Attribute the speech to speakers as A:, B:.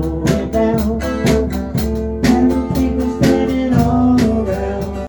A: going down.